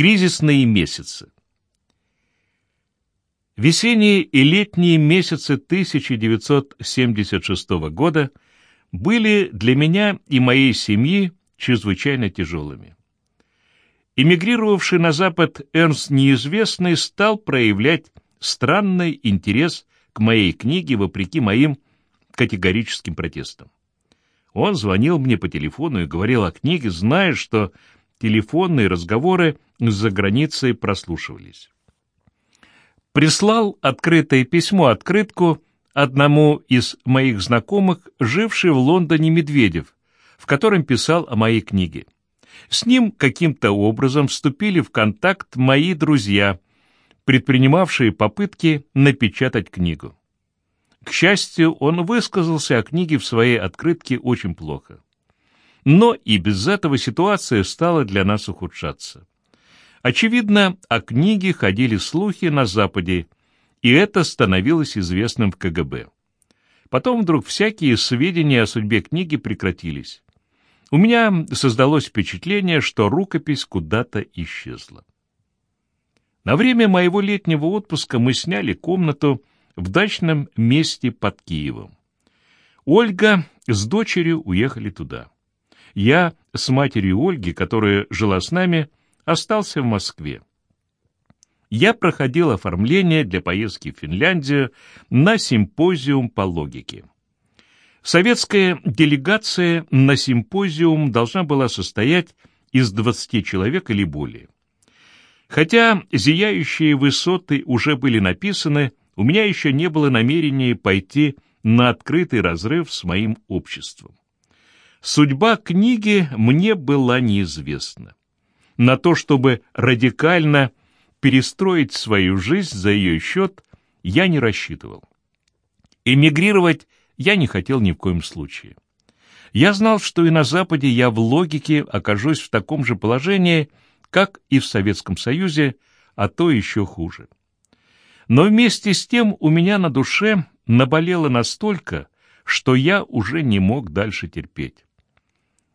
Кризисные месяцы. Весенние и летние месяцы 1976 года были для меня и моей семьи чрезвычайно тяжелыми. Эмигрировавший на Запад Эрнст Неизвестный стал проявлять странный интерес к моей книге вопреки моим категорическим протестам. Он звонил мне по телефону и говорил о книге, зная, что телефонные разговоры за границей прослушивались. Прислал открытое письмо, открытку одному из моих знакомых, живший в Лондоне Медведев, в котором писал о моей книге. С ним каким-то образом вступили в контакт мои друзья, предпринимавшие попытки напечатать книгу. К счастью, он высказался о книге в своей открытке очень плохо. Но и без этого ситуация стала для нас ухудшаться. Очевидно, о книге ходили слухи на Западе, и это становилось известным в КГБ. Потом вдруг всякие сведения о судьбе книги прекратились. У меня создалось впечатление, что рукопись куда-то исчезла. На время моего летнего отпуска мы сняли комнату в дачном месте под Киевом. Ольга с дочерью уехали туда. Я с матерью Ольги, которая жила с нами, остался в Москве. Я проходил оформление для поездки в Финляндию на симпозиум по логике. Советская делегация на симпозиум должна была состоять из 20 человек или более. Хотя зияющие высоты уже были написаны, у меня еще не было намерения пойти на открытый разрыв с моим обществом. Судьба книги мне была неизвестна. На то, чтобы радикально перестроить свою жизнь за ее счет, я не рассчитывал. Эмигрировать я не хотел ни в коем случае. Я знал, что и на Западе я в логике окажусь в таком же положении, как и в Советском Союзе, а то еще хуже. Но вместе с тем у меня на душе наболело настолько, что я уже не мог дальше терпеть.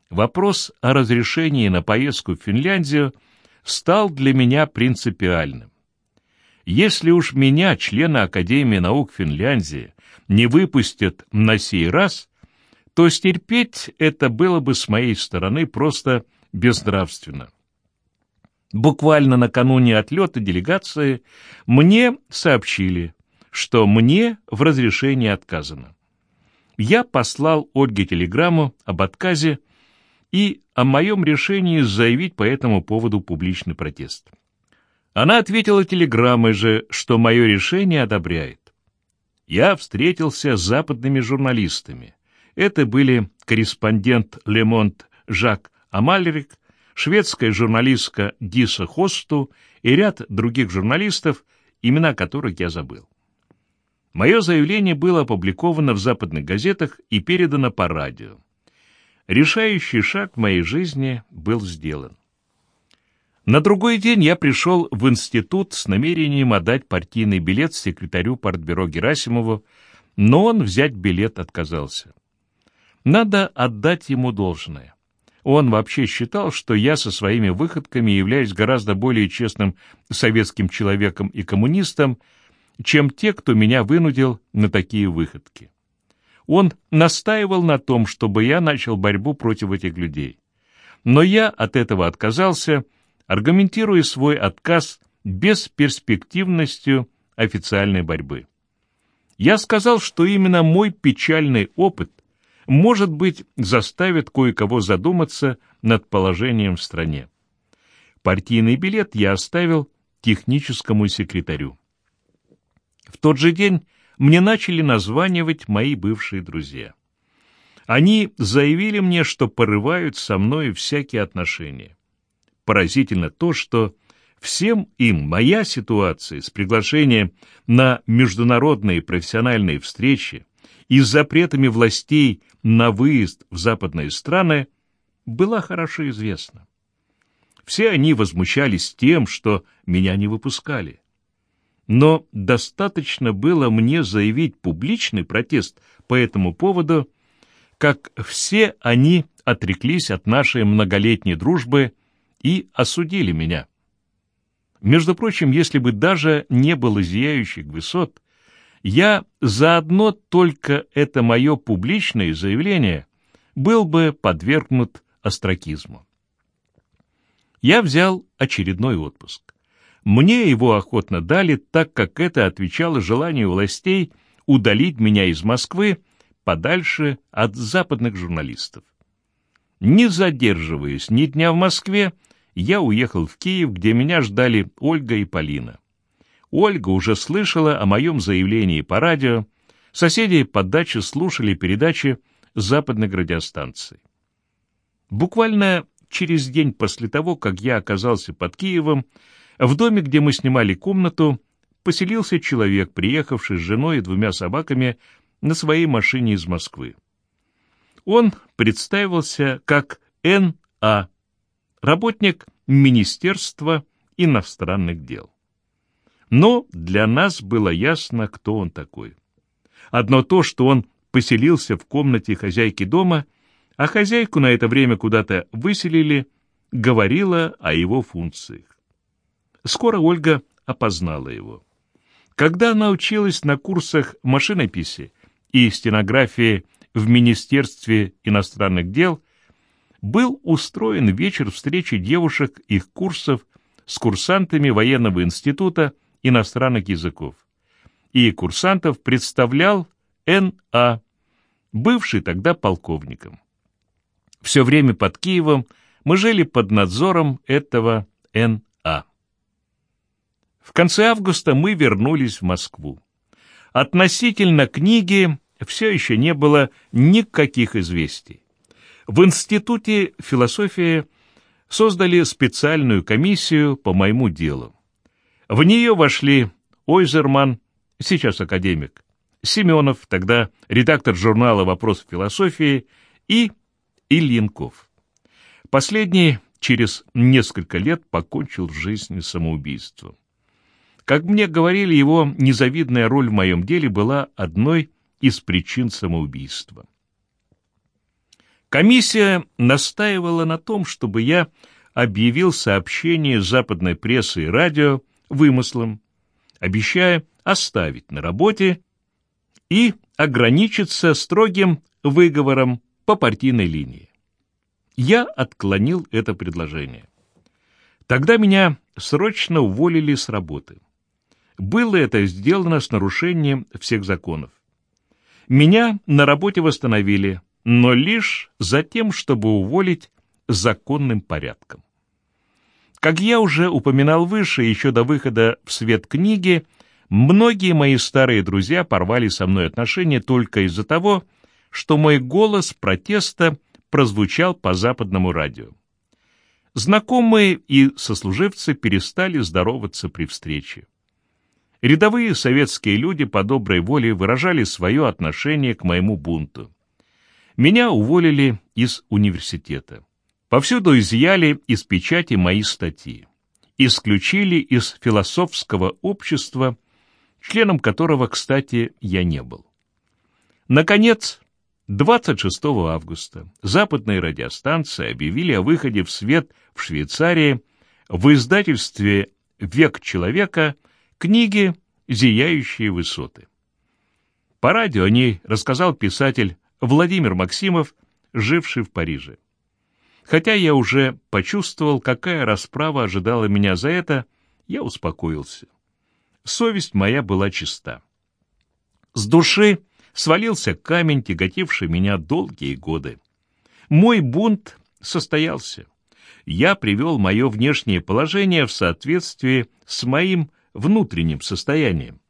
Вопрос о разрешении на поездку в Финляндию стал для меня принципиальным. Если уж меня, члена Академии наук Финляндии, не выпустят на сей раз, то стерпеть это было бы с моей стороны просто безнравственно. Буквально накануне отлета делегации мне сообщили, что мне в разрешении отказано. Я послал Ольге телеграмму об отказе и о моем решении заявить по этому поводу публичный протест. Она ответила телеграммой же, что мое решение одобряет. Я встретился с западными журналистами. Это были корреспондент Лемонт Жак Амальрик, шведская журналистка Диса Хосту и ряд других журналистов, имена которых я забыл. Мое заявление было опубликовано в западных газетах и передано по радио. Решающий шаг в моей жизни был сделан. На другой день я пришел в институт с намерением отдать партийный билет секретарю партбюро Герасимову, но он взять билет отказался. Надо отдать ему должное. Он вообще считал, что я со своими выходками являюсь гораздо более честным советским человеком и коммунистом, чем те, кто меня вынудил на такие выходки. Он настаивал на том, чтобы я начал борьбу против этих людей. Но я от этого отказался, аргументируя свой отказ бесперспективностью официальной борьбы. Я сказал, что именно мой печальный опыт, может быть, заставит кое-кого задуматься над положением в стране. Партийный билет я оставил техническому секретарю. В тот же день мне начали названивать мои бывшие друзья. Они заявили мне, что порывают со мной всякие отношения. Поразительно то, что всем им моя ситуация с приглашением на международные профессиональные встречи и с запретами властей на выезд в западные страны была хорошо известна. Все они возмущались тем, что меня не выпускали. Но достаточно было мне заявить публичный протест по этому поводу, как все они отреклись от нашей многолетней дружбы и осудили меня. Между прочим, если бы даже не было зияющих высот, я за одно только это мое публичное заявление был бы подвергнут остракизму. Я взял очередной отпуск. Мне его охотно дали, так как это отвечало желанию властей удалить меня из Москвы подальше от западных журналистов. Не задерживаясь ни дня в Москве, я уехал в Киев, где меня ждали Ольга и Полина. Ольга уже слышала о моем заявлении по радио, соседи по даче слушали передачи западных радиостанций. Буквально через день после того, как я оказался под Киевом, в доме, где мы снимали комнату, поселился человек, приехавший с женой и двумя собаками на своей машине из Москвы. Он представился как Н.А., работник Министерства иностранных дел. Но для нас было ясно, кто он такой. Одно то, что он поселился в комнате хозяйки дома, а хозяйку на это время куда-то выселили, говорило о его функциях. Скоро Ольга опознала его. Когда она училась на курсах машинописи и стенографии в Министерстве иностранных дел, был устроен вечер встречи девушек их курсов с курсантами военного института иностранных языков. И курсантов представлял Н.А., бывший тогда полковником. Все время под Киевом мы жили под надзором этого Н.А. В конце августа мы вернулись в Москву. Относительно книги все еще не было никаких известий. В Институте философии создали специальную комиссию по моему делу. В нее вошли Ойзерман, сейчас академик, Семенов, тогда редактор журнала «Вопрос философии», и Ильинков. Последний через несколько лет покончил жизнь самоубийством. Как мне говорили, его незавидная роль в моем деле была одной из причин самоубийства. Комиссия настаивала на том, чтобы я объявил сообщение западной прессы и радио вымыслом, обещая оставить на работе и ограничиться строгим выговором по партийной линии. Я отклонил это предложение. Тогда меня срочно уволили с работы. Было это сделано с нарушением всех законов. Меня на работе восстановили, но лишь за тем, чтобы уволить законным порядком. Как я уже упоминал выше, еще до выхода в свет книги, многие мои старые друзья порвали со мной отношения только из-за того, что мой голос протеста прозвучал по западному радио. Знакомые и сослуживцы перестали здороваться при встрече. Рядовые советские люди по доброй воле выражали свое отношение к моему бунту. Меня уволили из университета. Повсюду изъяли из печати мои статьи. Исключили из философского общества, членом которого, кстати, я не был. Наконец, 26 августа западные радиостанции объявили о выходе в свет в Швейцарии в издательстве «Век человека» книги «Зияющие высоты». По радио о ней рассказал писатель Владимир Максимов, живший в Париже. Хотя я уже почувствовал, какая расправа ожидала меня за это, я успокоился. Совесть моя была чиста. С души свалился камень, тяготивший меня долгие годы. Мой бунт состоялся. Я привел мое внешнее положение в соответствие с моим внутренним состоянием.